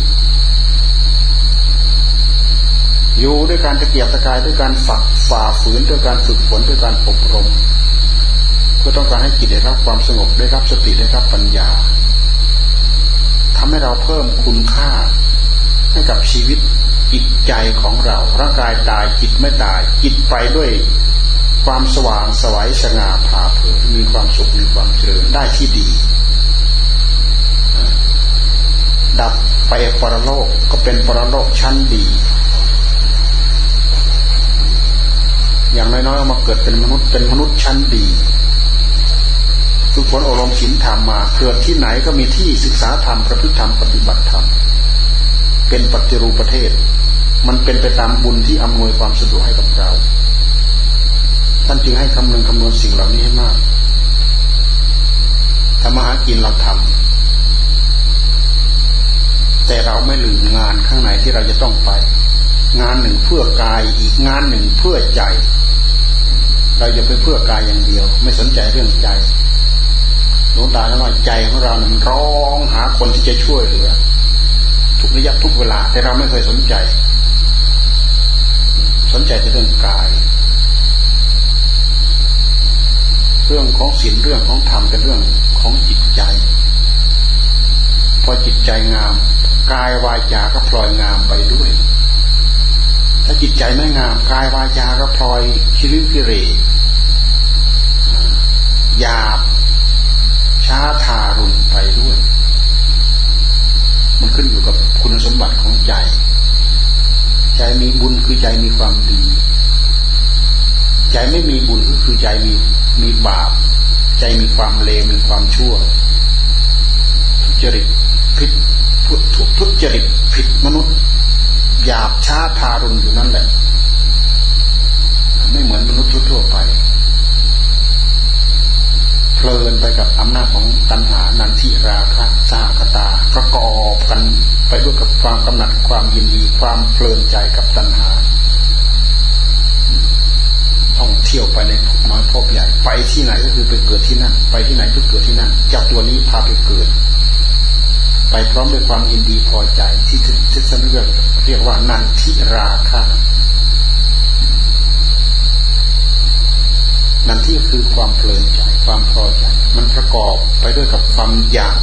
อยู่ด้วยการตะเกียบตะกายด้วยการฝักฝ่าฝืนด้วยการฝึกฝนด้วยการอบรมเพื่อต้องการให้จิตได้รับความสงบได้รับสติได้รับปัญญาทำให้เราเพิ่มคุณค่าให้กับชีวิตจิตใจของเรา ร่างกายตายจิตไม่ตาย จิตไปด้วยความสว่างสวัยสง่าผ่าเผยมีความสุขมีความเจริญได้ที่ดี ดับไปปรโลกก็เป็นปรโลกชั้นดี อย่างน้อยๆมาเกิดเป็นมนุษย์เป็นมนุษย์ชั้นดีฝึกฝนอบรมศีลธรรมมาเกิดที่ไหนก็มีที่ศึกษาธรรมประพฤติธรรมปฏิบัติธรรมเป็นปฏิรูปประเทศ มันเป็นไปตามบุญที่อำนวยความสะดวกให้กับเรา ท่านจึงให้คำนึงคำนวณสิ่งเหล่านี้ให้มากทำมาหากินเราทำแต่ เราไม่ลืมงานข้างในที่เราจะต้องไป งานหนึ่งเพื่อกายอีกงานหนึ่งเพื่อใจ เราจะไปเพื่อกายอย่างเดียว ไม่สนใจเรื่องใจหลวงตาแล้วว่าใจของเราเนี่ยมันร้องหาคนที่จะช่วยเหลือ ทุกระยะทุกเวลา แต่เราไม่เคยสนใจ สนใจแต่เรื่องกาย เรื่องของศีลเรื่องของธรรมเป็นเรื่องของจิตใจพอจิตใจงาม กายวาจาก็พลอยงามไปด้วย ถ้าจิตใจไม่งามกายวาจาก็พลอยคิริพิเรหยาบช้าทารุณไปด้วย มันขึ้นอยู่กับคุณสมบัติของใจ ใจมีบุญคือใจมีความดี ใจไม่มีบุญก็คือใจมีมีบาป ใจมีความเลวมีความชั่วทุจริตผิ ทุทุทุจริตผิดมนุษย์หยาบช้าทารุณอยู่นั่นแหละ ไม่เหมือนมนุษย์ทั่วไป เพลินไปกับอำนาจของตัณหานันทิราคะสาคตา ประกอบกันไปด้วยกับความกำหนัดความยินดีความเพลินใจกับตัณหา ท่องเที่ยวไปในภพน้อยภพใหญ่ไปที่ไหนก็คือไปเกิดที่นั่น ไปที่ไหนก็เกิดที่นั่นเจ้าตัวนี้พาไปเกิด ไปพร้อมด้วยความยินดีพอใจ ที่ที่ท่านเรียกเรียกว่านันทิราคะนันที่คือความเพลินใจความพอใจ มันประกอบไปด้วยกับความอยาก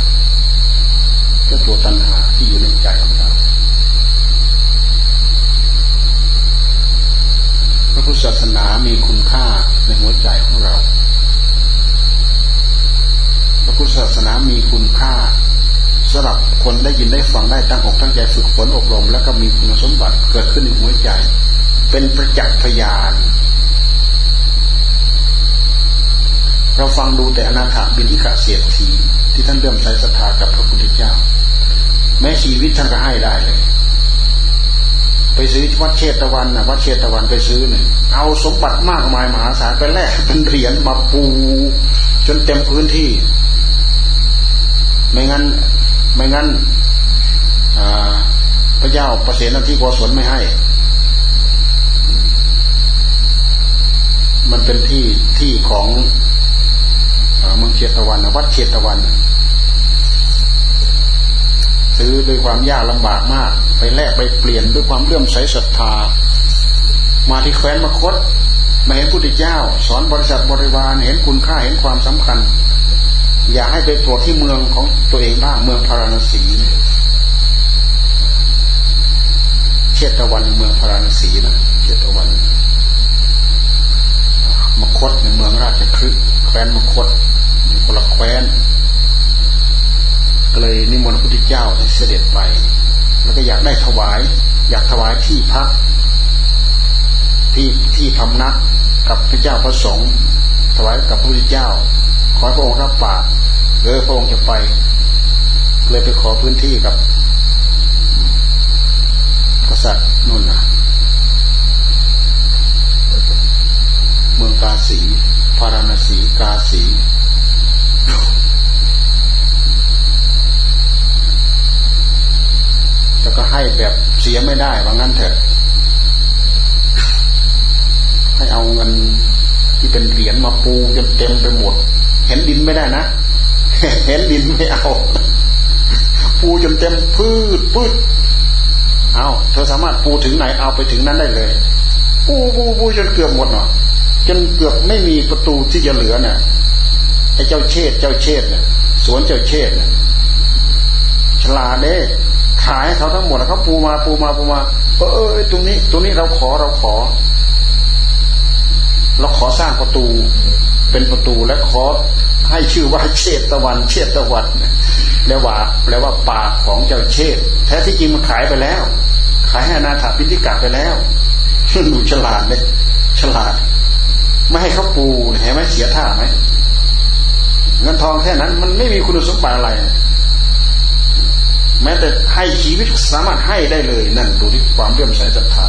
ก็ตัวตัณหาที่อยู่ในใจของเราพระพุทธศาสนามีคุณค่าในหัวใจของเรา พระพุทธศาสนามีคุณค่า สำหรับคนได้ยินได้ฟังได้ตั้งอกตั้งใจฝึกฝนอบรม แล้วก็มีคุณสมบัติเกิดขึ้นในหัวใจ เป็นประจักษ์พยาน เราฟังดูแต่อนาถาบินิกะเสียทีที่ท่านเริ่มใช้ศรัทธากับพระพุทธเจ้า แม้ชีวิตท่านก็ให้ได้เลย ไปซื้อวัดเชตวันนะวัดเชตวันไปซื้อเนี่ยเอาสมบัติมากมายมหาศาลไปแลกเป็นเหรียญมาปู จนเต็มพื้นที่ไม่งั้น ไม่งั้นพระเจ้าประเสนที่โกศลไม่ให้ มันเป็นที่ที่ของเมืองเชตวันวัดเชตวัน ซื้อด้วยความยากลำบากมาก ไปแลกไปเปลี่ยนด้วยความเลื่อมใสศรัทธา มาที่แคว้นมคตมาเห็นพุทธเจ้า สอนบริษัทบริวารเห็นคุณค่าเห็นความสำคัญ อยากให้ไปโปรดที่เมืองของตัวเองบ้างเมืองพาราณสีเชตวันเมืองพาราณสีนะเชตวันมคตในเมืองราชคฤห์แคว้นมคตคนละแคว้นก็เลยนิมนต์พระพุทธเจ้าให้เสด็จไป แล้วก็อยากได้ถวาย อยากถวายที่พัก ที่ที่พำนักกับพระเจ้าพระสงฆ์ถวายกับพระพุทธเจ้า ขอพระองค์รับปากเออพระองค์จะไป เลยไปขอพื้นที่กับ กษัตริย์นุ่นนะเมืองกาสีพาราณสีกาสีแล้วก็ให้แบบเสียไม่ได้ว่างั้นเถอะ ให้เอาเงินที่เป็นเหรียญมาปูจนเต็มไปหมด เห็นดินไม่ได้นะ เห็นดินไม่เอาปูจนเต็มพืชพืชเอาเธอสามารถปูถึงไหนเอาไปถึงนั้นได้เลยปูปูปูจนเกือบหมดเนาะจนเกือบไม่มีประตูที่จะเหลือเนี่ยไอ้เจ้าเชษเจ้าเชษเนี่ยสวนเจ้าเชษเนี่ยฉลาดเด้ขายเขาทั้งหมดแล้วเขาปูมาปูมาปูมาเออเออตรงนี้ ตรงนี้เราขอเราขอ เราขอสร้างประตู เป็นประตูและขอให้ชื่อว่าเชตตะวัน เชตตะวันแล้วว่าแปลว่าปากของเจ้าเชตแท้ที่จริงมันขายไปแล้ว ขายให้อนาถาพิธิกาไปแล้วหนูฉลาดเลยฉลาด ไม่ให้เขาปูเห็นไหมเสียท่าไหมเงินทองแค่นั้นมันไม่มีคุณสมบัติอะไรแม้แต่ให้ชีวิตสามารถให้ได้เลยนั่นดูที่ความเลื่อมใสศรัทธา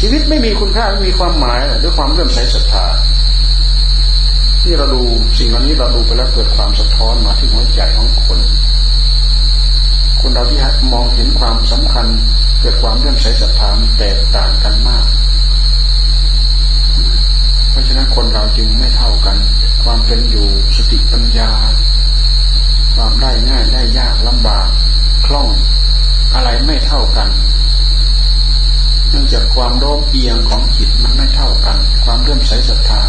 ชีวิตไม่มีคุณค่าไม่มีความหมายด้วยความเลื่อมใสศรัทธา ที่เราดูสิ่งเหล่านี้เราดูไปแล้วเกิดความสะท้อนมาที่หัวใจของคน คนเราที่มองเห็นความสำคัญ เกิดความเลื่อมใสศรัทธามันแตกต่างกันมาก เพราะฉะนั้นคนเราจึงไม่เท่ากัน ความเป็นอยู่สติปัญญา ความได้ง่ายได้ยากลำบากคล่องอะไรไม่เท่ากันเนื่องจากความโน้มเอียงของจิตมันไม่เท่ากัน ความเลื่อมใสศรัทธา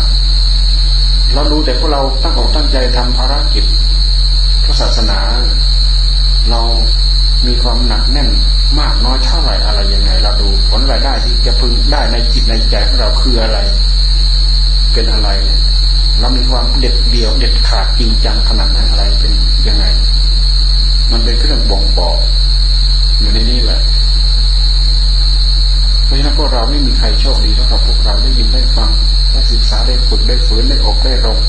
เราดูแต่พวกเราตั้งอกตั้งใจทำภารกิจพระศาสนา เรามีความหนักแน่นมากน้อยเท่าไหร่อะไรยังไง เราดูผลรายได้ที่จะพึงได้ในจิตในใจของเราคืออะไร เป็นอะไร เรามีความเด็ดเดี่ยวเด็ดขาดจริงจังขนาดนั้นอะไรเป็นยังไง มันเป็นเครื่องบ่งบอกอยู่ในนี้แหละเพราะฉะนั้นพวกเราไม่มีใครโชคดีเท่ากับพวกเราได้ยินได้ฟัง ได้ศึกษาได้ฝึกได้ฝืนได้อกได้รง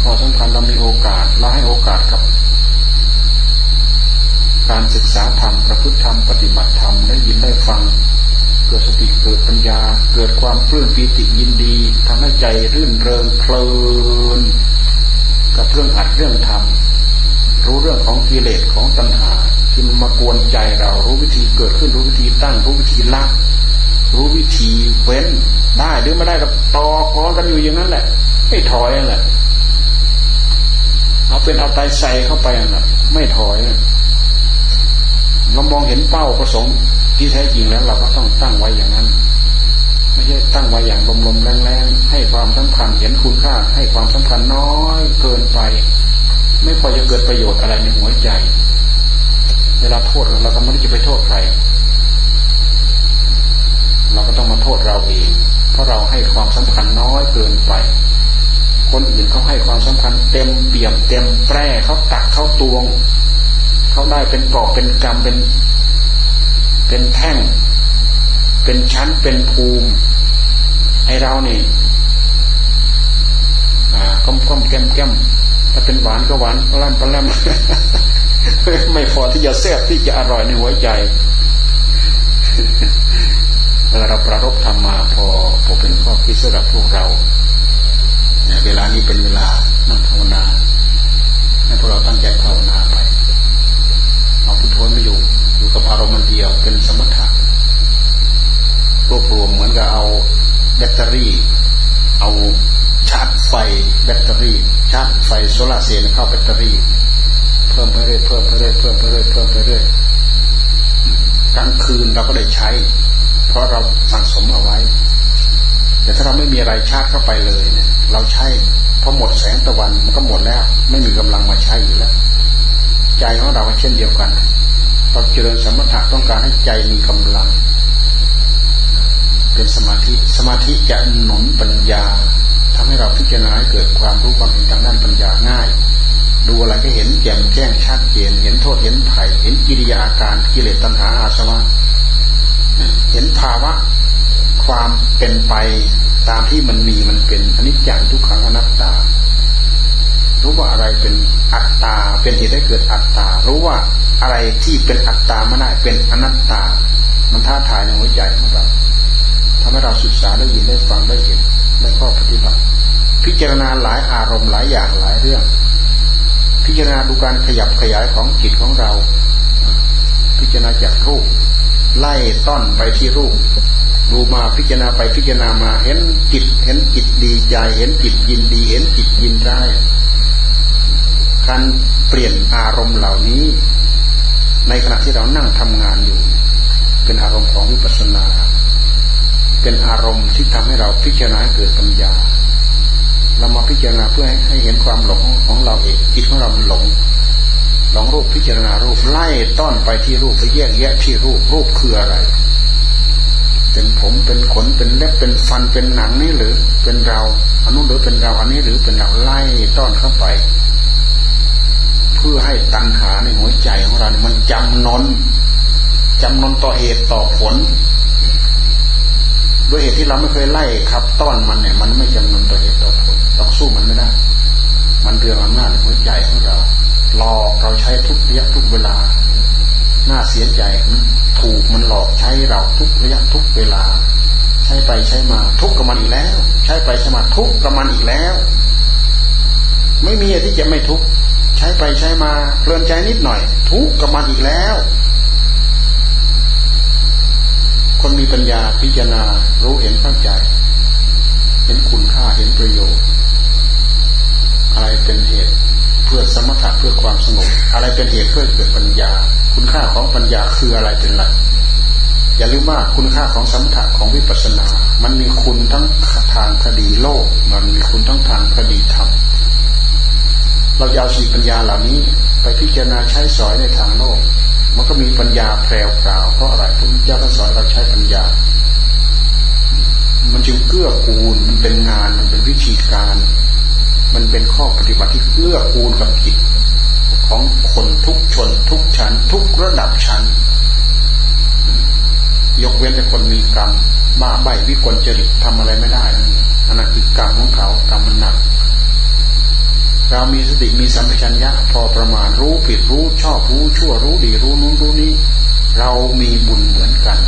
ข้อสำคัญเรามีโอกาสเราให้โอกาสกับ การศึกษาธรรมประพฤติธรรมปฏิบัติธรรมได้ยินได้ฟังเกิดสติเกิดปัญญา เกิดความปลื้มปีติยินดีทำให้ใจรื่นเริงเพลินกับเรื่องอัดเรื่องทำรู้เรื่องของกิเลสของตัณหาที่มันมากวนใจเรารู้วิธีเกิดขึ้นรู้วิธีตั้งรู้วิธีละ รู้วิธีเว้นได้หรือไม่ได้ก็ต่อคอนกันอยู่อย่างนั้นแหละ ไม่ถอยแหละเอาเป็นเอาตายใส่เข้าไปน่ะ ไม่ถอยเรามองเห็นเป้าประสงค์ที่แท้จริงแล้ว เราก็ต้องตั้งไว้อย่างนั้น ไม่ใช่ตั้งไว้อย่างลมๆแรงๆให้ความสำคัญเห็นคุณค่า ให้ความสำคัญน้อยเกินไป ไม่พอจะเกิดประโยชน์อะไรในหัวใจ เวลาโทษเราก็ไม่ได้จะไปโทษใคร เราก็ต้องมาโทษเราเอง เพราะเราให้ความสำคัญน้อยเกินไป คนอื่นเขาให้ความสำคัญเต็มเปี่ยมเต็มแปร่เขาตักเขาตวง เขาได้เป็นกอบเป็นกรรมเป็น เป็นแท่ง เป็นชั้นเป็นภูมิไอเรานี่อ่าก้มก้มแก้มแก้มถ้าเป็นหวานก็หวานปลาแมปลาแมไม่พอที่จะแซ่บที่จะอร่อยในหัวใจ เราประรบทำมาพอพอเป็นข้อคิดสำหรับพวกเราเนี่ยเวลานี้เป็นเวลานั่งภาวนาให้พวกเราตั้งใจภาวนาไปเอาพุทโธไม่อยู่อยู่กับอารมณ์มันเดียวเป็นสมถะรวบรวมเหมือนกับเอาแบตเตอรี่ เอาชาร์จไฟแบตเตอรี่ชาร์จไฟโซลาเซลล์เข้าแบตเตอรี่ เพิ่มไปเรื่อยเพิ่มไปเรื่อยเพิ่มไปเรื่อยเพิ่มไปเรื่อยกลางคืนเราก็ได้ใช้ เพราะเราสั่งสมเอาไว้ แต่ถ้าเราไม่มีอะไรชาร์จเข้าไปเลยเนี่ย เราใช้พอหมดแสงตะวันมันก็หมดแล้ว ไม่มีกำลังมาใช้อยู่แล้ว ใจของเราเช่นเดียวกันเราเจริญสมถะต้องการให้ใจมีกำลัง เป็นสมาธิสมาธิจะหนุนปัญญาทำให้เราพิจารณาเกิดความรู้ความเห็นทางด้านปัญญาง่าย ดูอะไรก็เห็นแจ่มแจ้งชัดเจนเห็นโทษเห็นภัยเห็นกิริยาอาการกิเลสตัณหาอาสวะ เห็นภาวะความเป็นไปตามที่มันมีมันเป็นอนิจจังทุกขังอนัตตา รู้ว่าอะไรเป็นอัตตา เป็นเหตุให้เกิดอัตตา รู้ว่าอะไรที่เป็นอัตตาไม่ได้เป็นอนัตตา มันท้าทายในหัวใจของเราทำให้เราศึกษาได้ยินได้ฟังได้เห็นได้ข้อปฏิบัติ พิจารณาหลายอารมณ์หลายอย่างหลายเรื่อง พิจารณาดูการขยับขยายของจิตของเรา พิจารณาจากรูป ไล่ต้อนไปที่รูปดูมาพิจารณาไปพิจารณามาเห็นจิต เห็นจิตดีใจ เห็นจิตยินดี เห็นจิตยินได้ การเปลี่ยนอารมณ์เหล่านี้ ในขณะที่เรานั่งทำงานอยู่ เป็นอารมณ์ของวิปัสสนา เป็นอารมณ์ที่ทำให้เราพิจารณาเกิดปัญญา เรามาพิจารณาเพื่อให้เห็นความหลงของเราเองจิตของเราหลง ลองรูปพิจารณารูปไล่ต้อนไปที่รูปไปแยกแยะที่รูปรูปคืออะไร เป็นผมเป็นขนเป็นเล็บเป็นฟันเป็นหนังนี่หรือเป็นเราอันนู้นหรือเป็นเราอันนี้หรือเป็นเราไล่ต้อนเข้าไป เพื่อให้ตัณหาในหัวใจของเราเนี่ยมันจำนนจำนนต่อเหตุต่อผลด้วยเหตุที่เราไม่เคยไล่ครับ ต้อนมันเนี่ย มันไม่จำนนต่อเหตุต่อผลเราสู้มันไม่ได้ มันเรื่องอำนาจหัวใจของเรา หลอกเราใช้ทุกระยะทุกเวลา น่าเสียใจถูกมันหลอกใช้เราทุกระยะทุกเวลา ใช้ไปใช้มาทุกกับมันอีกแล้ว ใช้ไปใช้มาทุกกับมันอีกแล้ว ไม่มีอะไรที่จะไม่ทุกใช้ไปใช้มาเพลินใจนิดหน่อย ทุกกับมันอีกแล้ว คนมีปัญญาพิจารณารู้เห็นเข้าใจ เห็นคุณค่าเห็นประโยชน์ อะไรเป็นเหตุ พื่อสมถะเพื่อความสงบอะไรเป็นเหตุเพื่อเกิดปัญญา คุณค่าของปัญญาคืออะไรเป็นหลักอย่าลืมว่าคุณค่าของสมถะของวิปัสสนา มันมีคุณทั้งทางคดีโลก มันมีคุณทั้งทางคดีธรรมเราเอาสีปัญญาเหล่านี้ไปพิจารณาใช้สอยในทางโลก มันก็มีปัญญาแพรวพราวเพราะอะไรพระพุทธเจ้าท่านสอนเราใช้ปัญญา มันจึงเกื้อกูลมันเป็นงานมันเป็นวิธีการ มันเป็นข้อปฏิบัติที่เกื้อกูลกับจิตของคนทุกชน ทุกชั้น ทุกระดับชั้น ยกเว้นแต่คนมีกรรมบ้าใบวิกลจริตทำอะไรไม่ได้อันนั้นคือกรรมของเขากรรมมันหนัก เรามีสติมีสัมปชัญญะพอประมาณรู้ผิดรู้ชอบรู้ชั่วรู้ดีรู้นู้นรู้นี้ เรามีบุญเหมือนกัน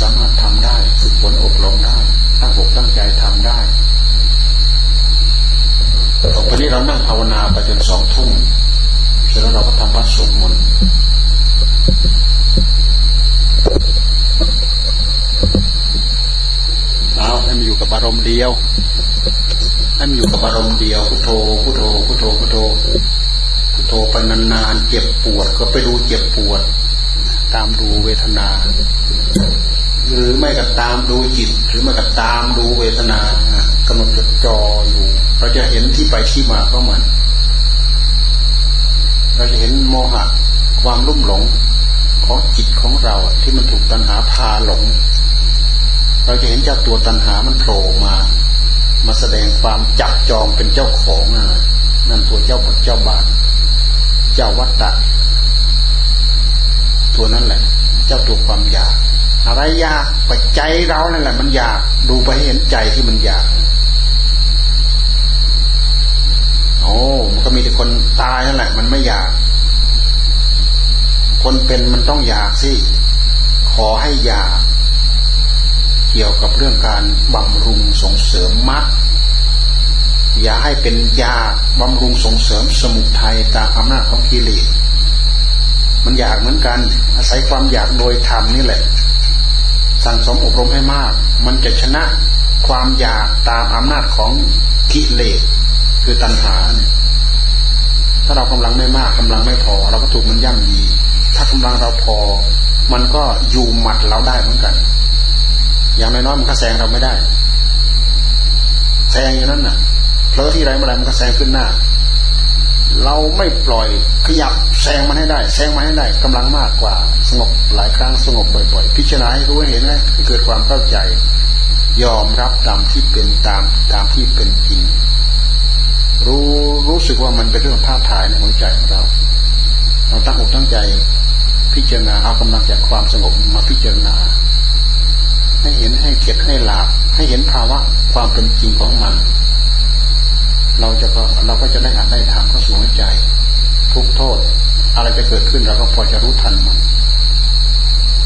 สามารถทำได้ฝึกฝนอบรมได้ตั้งอกตั้งใจทำได้ ต่อไปนี้เรานั่งภาวนาไปจนสองทุ่มเสร็จแล้วเราก็ทำวัดสวดมนต์เอาให้มันอยู่กับอารมณ์เดียวให้มันอยู่กับอารมณ์เดียวพุทโธพุทโธพุทโธพุทโธพุทโธไปนานๆเจ็บปวดก็ไปดูเจ็บปวด ตามดูเวทนา หรือไม่ก็ตามดูจิต หรือไม่ก็ตามดูเวทนากำหนดจดจ่ออยู่ เราจะเห็นที่ไปที่มาของมัน เราจะเห็นโมหะความรุ่มหลงของจิตของเราที่มันถูกตัณหาพาหลง เราจะเห็นเจ้าตัวตัณหามันโผล่มา มาแสดงความจับจองเป็นเจ้าของนั่นตัวเจ้าบทเจ้าบาทเจ้าวัตตะตัวนั้นแหละ เจ้าตัวความอยาก อะไรอยากปใจเรานั่นแหละ มันอยากดูไปเห็นใจที่มันอยาก โอ้มันก็มีแต่คนตายนั่นแหละ มันไม่อยาก คนเป็นมันต้องอยากสิขอให้อยาก เกี่ยวกับเรื่องการบำรุงส่งเสริมมรรคอย่าให้เป็นยาบำรุงส่งเสริมสมุทัยตามอำนาจของกิเลสมันอยากเหมือนกัน อาศัยความอยากโดยธรรมนี่แหละ สั่งสมอบรมให้มาก มันจะชนะความอยากตามอำนาจของกิเลส คือตัณหาเนี่ยถ้าเรากำลังไม่มากกำลังไม่พอ เราก็ถูกมันย่ำยี ถ้ากำลังเราพอ มันก็อยู่หมัดเราได้เหมือนกัน อย่างน้อยๆมันก็แซงเราไม่ได้แซงอย่างนั้นน่ะเพลอที่ไรเมื่อไรมันก็แซงขึ้นหน้า เราไม่ปล่อยขยับแซงมันให้ได้แซงมันให้ได้กำลังมากกว่า สงบหลายครั้งสงบบ่อยๆ พิจารณาให้รู้เห็นไหมเกิดความเข้าใจ ยอมรับตามที่เป็นตามตามที่เป็นจริง รู้รู้สึกว่ามันเป็นเรื่องท้าทายในหัวใจของเรา เราตั้งอกตั้งใจพิจารณาเอากำลังจากความสงบมาพิจารณา ให้เห็นให้เข็ดให้หลาบให้เห็นภาวะความเป็นจริงของมัน เราจะก็เราก็จะได้อ่านได้ทำเข้าสู่หัวใจ ทุกโทษ อะไรจะเกิดขึ้นเราก็พอจะรู้ทันมัน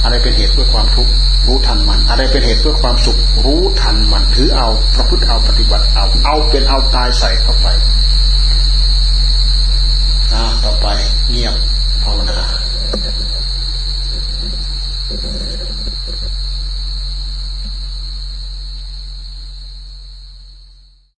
อะไรเป็นเหตุเพื่อความทุกข์ รู้ทันมัน อะไรเป็นเหตุเพื่อความสุข รู้ทันมันถือเอาประพฤติเอาปฏิบัติเอา เอาเป็นเอาตายใส่เข้าไปอ่าต่อไปเงียบภาวนา